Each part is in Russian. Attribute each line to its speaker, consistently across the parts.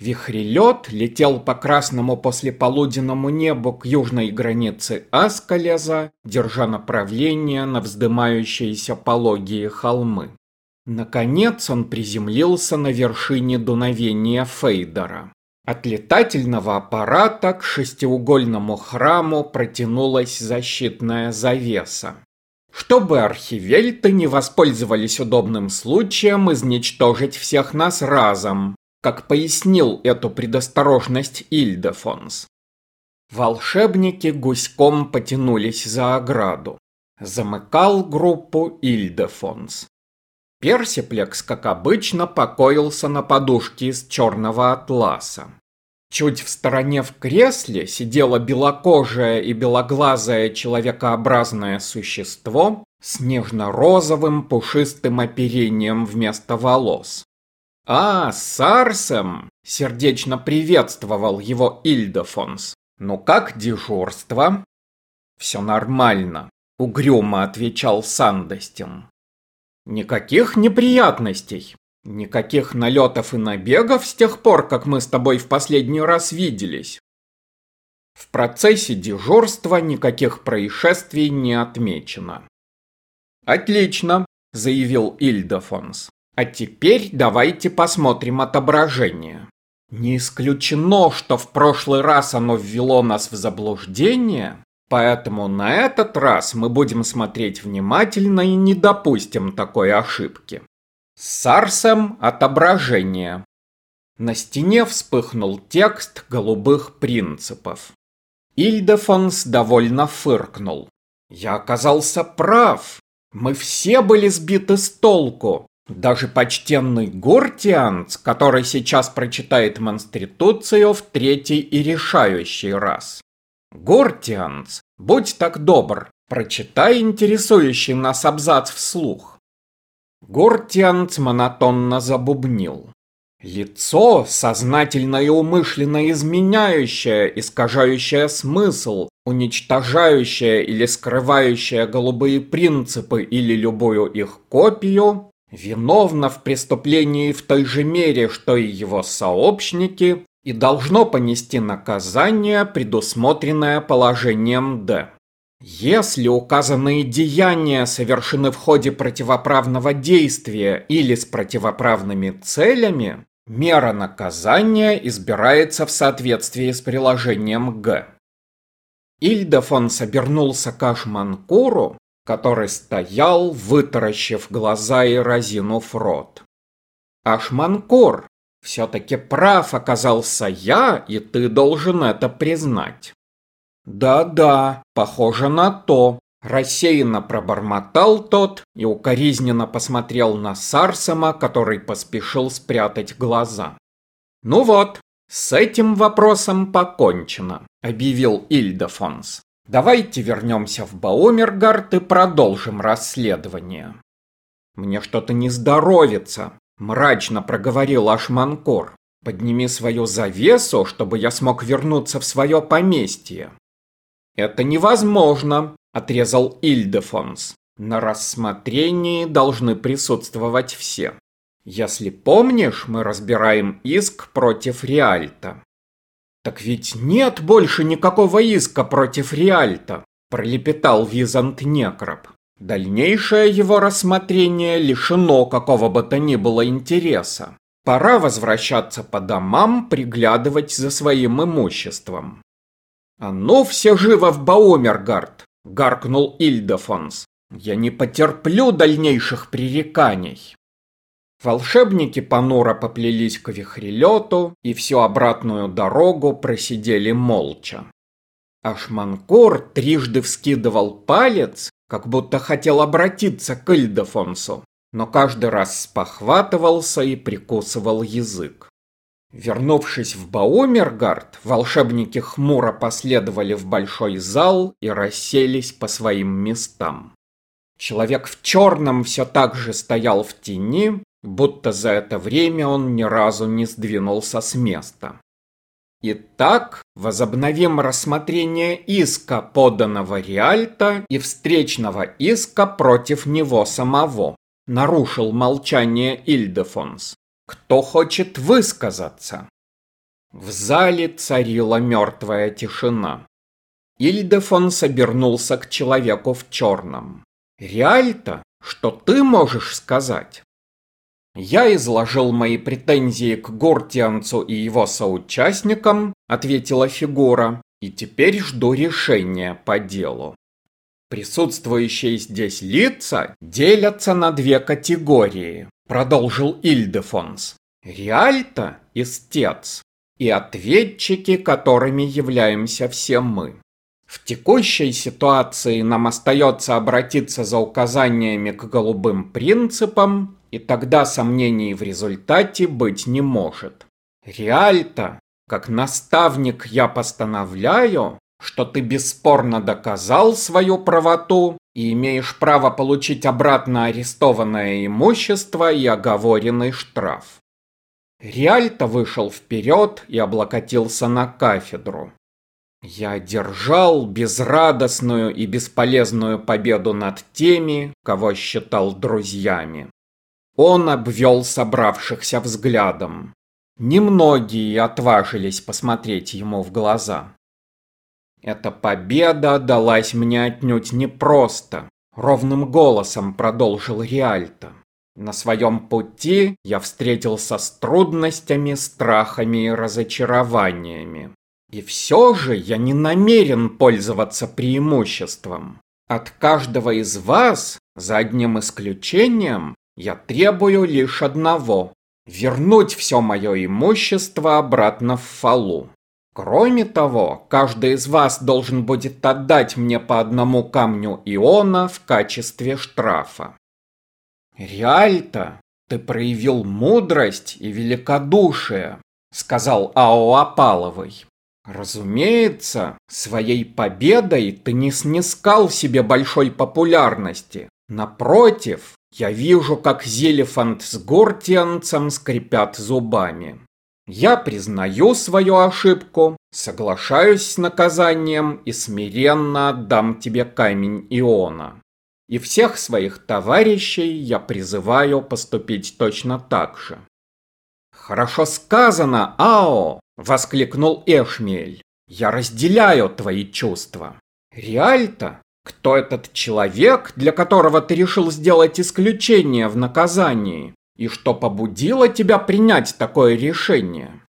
Speaker 1: Вихрелет летел по красному послеполуденному небу к южной границе Аскалеза, держа направление на вздымающиеся пологие холмы. Наконец он приземлился на вершине дуновения Фейдера. От летательного аппарата к шестиугольному храму протянулась защитная завеса. Чтобы архивельты не воспользовались удобным случаем изничтожить всех нас разом, как пояснил эту предосторожность Ильдефонс. Волшебники гуськом потянулись за ограду. Замыкал группу Ильдефонс. Персиплекс, как обычно, покоился на подушке из черного атласа. Чуть в стороне в кресле сидело белокожее и белоглазое человекообразное существо с нежно-розовым пушистым оперением вместо волос. «А, Сарсем!» — сердечно приветствовал его Ильдефонс. «Ну как дежурство?» «Все нормально», — угрюмо отвечал Сандостин. «Никаких неприятностей, никаких налетов и набегов с тех пор, как мы с тобой в последний раз виделись». В процессе дежурства никаких происшествий не отмечено. «Отлично», — заявил Ильдефонс. А теперь давайте посмотрим отображение. Не исключено, что в прошлый раз оно ввело нас в заблуждение, поэтому на этот раз мы будем смотреть внимательно и не допустим такой ошибки. Сарсем отображение. На стене вспыхнул текст голубых принципов. Ильдефонс довольно фыркнул. Я оказался прав. Мы все были сбиты с толку. Даже почтенный Гортианц, который сейчас прочитает Монстритуцию в третий и решающий раз. Гортианц, будь так добр, прочитай интересующий нас абзац вслух. Гортианц монотонно забубнил. Лицо, сознательно и умышленно изменяющее, искажающее смысл, уничтожающее или скрывающее голубые принципы или любую их копию, виновно в преступлении в той же мере, что и его сообщники, и должно понести наказание, предусмотренное положением Д. Если указанные деяния совершены в ходе противоправного действия или с противоправными целями, мера наказания избирается в соответствии с приложением Г. Ильдефонс обернулся к Ашманкуру, который стоял, вытаращив глаза и разинув рот. Ашманкор, все-таки прав оказался я, и ты должен это признать. Да-да, похоже на то. Рассеянно пробормотал тот и укоризненно посмотрел на Сарсама, который поспешил спрятать глаза. «Ну вот, с этим вопросом покончено», — объявил Ильдефонс. Давайте вернемся в Баумергард и продолжим расследование. Мне что-то не здоровится, мрачно проговорил Ашманкор. Подними свою завесу, чтобы я смог вернуться в свое поместье. Это невозможно, отрезал Ильдефонс. На рассмотрении должны присутствовать все. Если помнишь, мы разбираем иск против Риальта. «Так ведь нет больше никакого иска против Риальта», – пролепетал Визант Некроп. Дальнейшее его рассмотрение лишено какого бы то ни было интереса. Пора возвращаться по домам, приглядывать за своим имуществом. «А ну все живо в Баумергард!» – гаркнул Ильдефонс. «Я не потерплю дальнейших пререканий!» Волшебники понуро поплелись к вихрелету и всю обратную дорогу просидели молча. Ашманкор трижды вскидывал палец, как будто хотел обратиться к Ильдефонсу, но каждый раз спохватывался и прикусывал язык. Вернувшись в Баумергард, волшебники хмуро последовали в большой зал и расселись по своим местам. Человек в черном все так же стоял в тени, будто за это время он ни разу не сдвинулся с места. Итак, возобновим рассмотрение иска, поданного Риальто, и встречного иска против него самого. Нарушил молчание Ильдефонс. Кто хочет высказаться? В зале царила мертвая тишина. Ильдефонс обернулся к человеку в черном. «Реальто, что ты можешь сказать?» «Я изложил мои претензии к Гортианцу и его соучастникам», — ответила фигура, «и теперь жду решения по делу». Присутствующие здесь лица делятся на две категории, продолжил Ильдефонс. Реальто – истец, и ответчики, которыми являемся все мы. В текущей ситуации нам остается обратиться за указаниями к голубым принципам, и тогда сомнений в результате быть не может. Реальто, как наставник я постановляю, что ты бесспорно доказал свою правоту и имеешь право получить обратно арестованное имущество и оговоренный штраф. Реальто вышел вперед и облокотился на кафедру. Я одержал безрадостную и бесполезную победу над теми, кого считал друзьями. Он обвел собравшихся взглядом. Немногие отважились посмотреть ему в глаза. Эта победа далась мне отнюдь непросто, ровным голосом продолжил Риальто. На своем пути я встретился с трудностями, страхами и разочарованиями. И все же я не намерен пользоваться преимуществом. От каждого из вас, за одним исключением, я требую лишь одного – вернуть все мое имущество обратно в Фалу. Кроме того, каждый из вас должен будет отдать мне по одному камню Иона в качестве штрафа. Реальто, ты проявил мудрость и великодушие, сказал Ао Апаловой. Разумеется, своей победой ты не снискал себе большой популярности. Напротив, я вижу, как Зелефант с Гортианцем скрипят зубами. Я признаю свою ошибку, соглашаюсь с наказанием и смиренно отдам тебе камень Иона. И всех своих товарищей я призываю поступить точно так же. «Хорошо сказано, Ао!» — воскликнул Эшмель. «Я разделяю твои чувства. Реальто, кто этот человек, для которого ты решил сделать исключение в наказании? И что побудило тебя принять такое решение?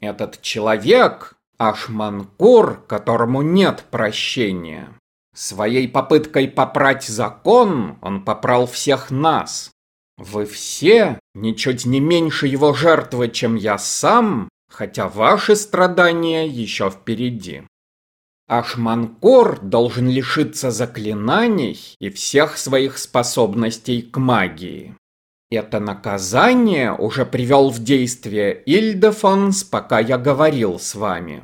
Speaker 1: Этот человек – Ашманкур, которому нет прощения. Своей попыткой попрать закон он попрал всех нас. Вы все ничуть не меньше его жертвы, чем я сам, хотя ваши страдания еще впереди. Ашманкор должен лишиться заклинаний и всех своих способностей к магии. Это наказание уже привел в действие Ильдефонс, пока я говорил с вами.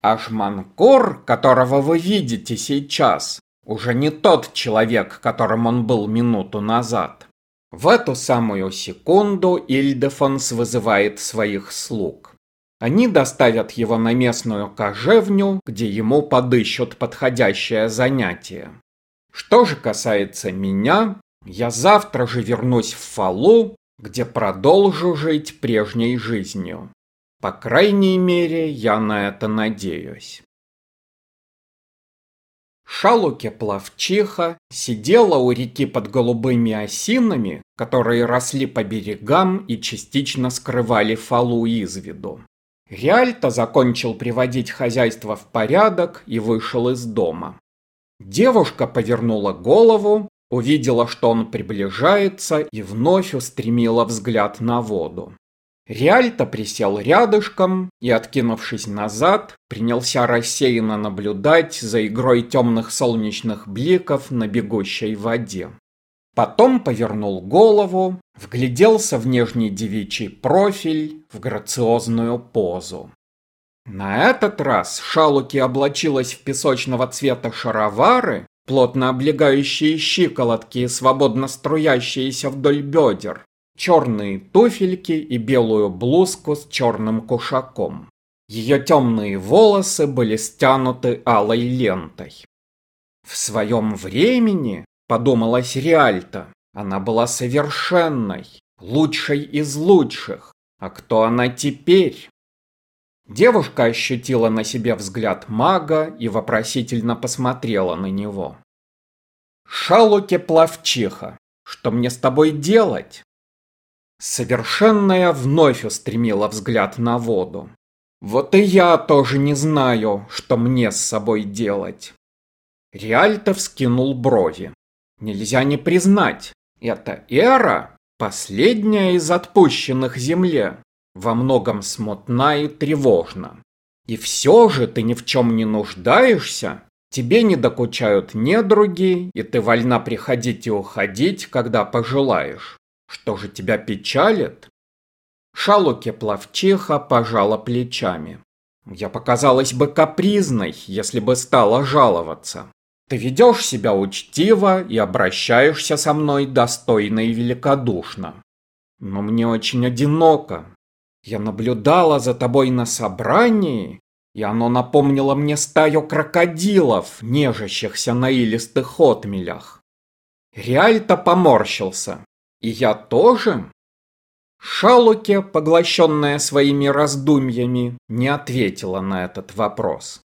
Speaker 1: Ашманкор, которого вы видите сейчас, уже не тот человек, которым он был минуту назад. В эту самую секунду Ильдефонс вызывает своих слуг. Они доставят его на местную кожевню, где ему подыщут подходящее занятие. Что же касается меня, я завтра же вернусь в Фалу, где продолжу жить прежней жизнью. По крайней мере, я на это надеюсь. Шалуке-плавчиха сидела у реки под голубыми осинами, которые росли по берегам и частично скрывали фалу из виду. Реальто закончил приводить хозяйство в порядок и вышел из дома. Девушка повернула голову увидела, что он приближается, и вновь устремила взгляд на воду. Реальто присел рядышком и, откинувшись назад, принялся рассеянно наблюдать за игрой темных солнечных бликов на бегущей воде. Потом повернул голову, вгляделся в нежный девичий профиль, в грациозную позу. На этот раз Шалуки облачилась в песочного цвета шаровары плотно облегающие щиколотки и свободно струящиеся вдоль бедер, черные туфельки и белую блузку с черным кушаком. Ее темные волосы были стянуты алой лентой. В своем времени, подумалась Риальто, она была совершенной, лучшей из лучших. А кто она теперь? Девушка ощутила на себе взгляд мага и вопросительно посмотрела на него. «Шалуке плавчиха, что мне с тобой делать?» Совершенная вновь устремила взгляд на воду. «Вот и я тоже не знаю, что мне с собой делать». Риальто вскинул брови. «Нельзя не признать, эта эра – последняя из отпущенных Земле во многом смутна и тревожна. И все же ты ни в чем не нуждаешься, тебе не докучают недруги, и ты вольна приходить и уходить, когда пожелаешь. Что же тебя печалит? Шалуке плавчиха пожала плечами. Я показалась бы капризной, если бы стала жаловаться. Ты ведешь себя учтиво и обращаешься со мной достойно и великодушно. Но мне очень одиноко, я наблюдала за тобой на собрании, и оно напомнило мне стаю крокодилов, нежащихся на илистых отмелях. Реальто поморщился. И я тоже? Шалуке, поглощенная своими раздумьями, не ответила на этот вопрос.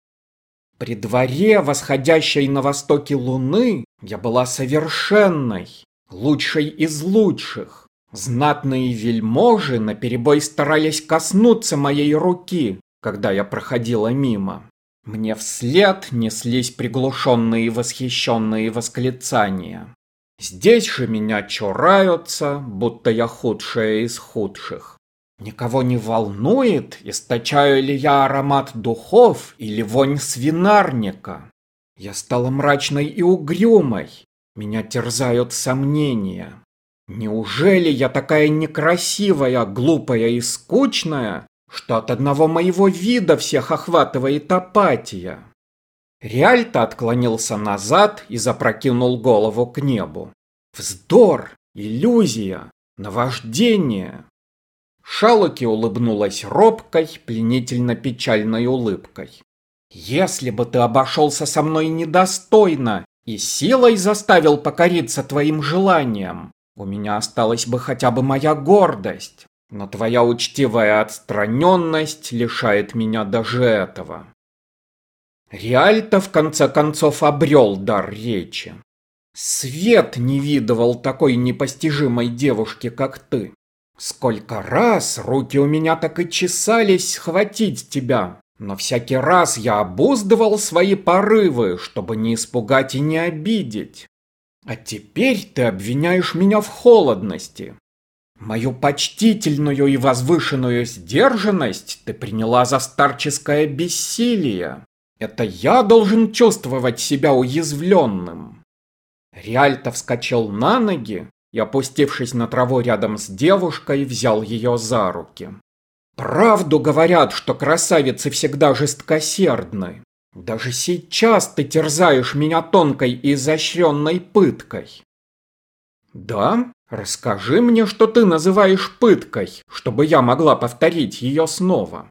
Speaker 1: При дворе восходящей на востоке луны я была совершенной, лучшей из лучших. Знатные вельможи наперебой старались коснуться моей руки, когда я проходила мимо. Мне вслед неслись приглушенные восхищенные восклицания. Здесь же меня чураются, будто я худшая из худших. Никого не волнует, источаю ли я аромат духов или вонь свинарника. Я стала мрачной и угрюмой. Меня терзают сомнения. Неужели я такая некрасивая, глупая и скучная, что от одного моего вида всех охватывает апатия? Реальто отклонился назад и запрокинул голову к небу. Вздор, иллюзия, наваждение. Шалоки улыбнулась робкой, пленительно печальной улыбкой. «Если бы ты обошелся со мной недостойно и силой заставил покориться твоим желаниям, у меня осталась бы хотя бы моя гордость, но твоя учтивая отстраненность лишает меня даже этого. Реальто в конце концов обрел дар речи. Свет не видывал такой непостижимой девушки, как ты. Сколько раз руки у меня так и чесались схватить тебя, но всякий раз я обуздывал свои порывы, чтобы не испугать и не обидеть. А теперь ты обвиняешь меня в холодности. Мою почтительную и возвышенную сдержанность ты приняла за старческое бессилие. Это я должен чувствовать себя уязвленным. Риальто вскочил на ноги и, опустившись на траву рядом с девушкой, взял ее за руки. Правду говорят, что красавицы всегда жесткосердны. Даже сейчас ты терзаешь меня тонкой и изощренной пыткой. Да? Расскажи мне, что ты называешь пыткой, чтобы я могла повторить ее снова.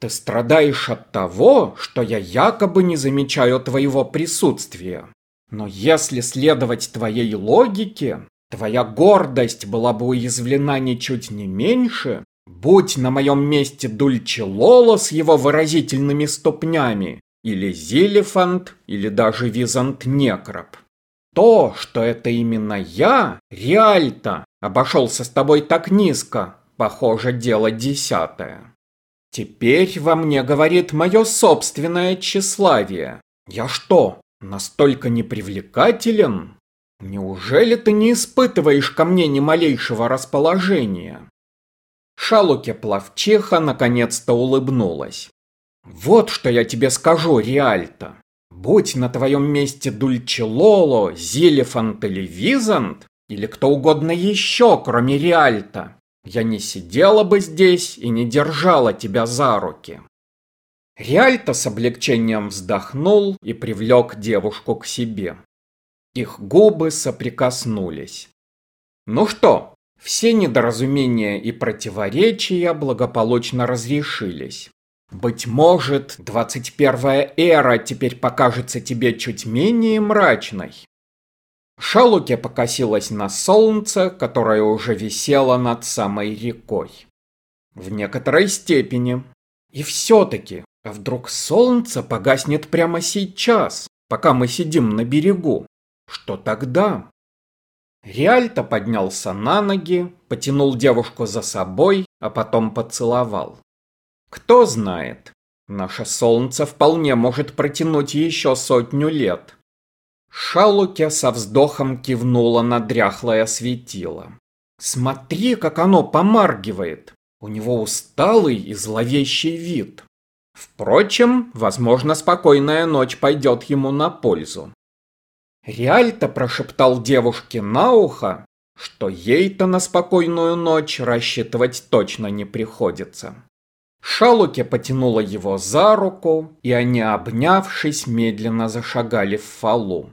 Speaker 1: Ты страдаешь от того, что я якобы не замечаю твоего присутствия. Но если следовать твоей логике, твоя гордость была бы уязвлена ничуть не меньше, Будь на моем месте Дульчелоло с его выразительными ступнями, или Зелефант, или даже Визант Некроп. То, что это именно я, Реальто, обошелся с тобой так низко, похоже, дело десятое. Теперь во мне говорит мое собственное тщеславие. Я что, настолько непривлекателен? Неужели ты не испытываешь ко мне ни малейшего расположения? Шалуке плавчиха наконец-то улыбнулась. «Вот что я тебе скажу, Риальто. Будь на твоем месте Дульчелоло, Зелефант или Визант, или кто угодно еще, кроме Риальто, я не сидела бы здесь и не держала тебя за руки». Риальто с облегчением вздохнул и привлек девушку к себе. Их губы соприкоснулись. «Ну что, все недоразумения и противоречия благополучно разрешились. Быть может, 21 эра теперь покажется тебе чуть менее мрачной. Шалуке покосилась на солнце, которое уже висело над самой рекой. В некоторой степени. И все-таки, а вдруг солнце погаснет прямо сейчас, пока мы сидим на берегу? Что тогда? Реальто поднялся на ноги, потянул девушку за собой, а потом поцеловал. Кто знает, наше солнце вполне может протянуть еще сотню лет. Шалуке со вздохом кивнула на дряхлое светило. Смотри, как оно помаргивает. У него усталый и зловещий вид. Впрочем, возможно, спокойная ночь пойдет ему на пользу. Реальто прошептал девушке на ухо, что ей-то на спокойную ночь рассчитывать точно не приходится. Шалуке потянула его за руку, и они, обнявшись, медленно зашагали в фалу.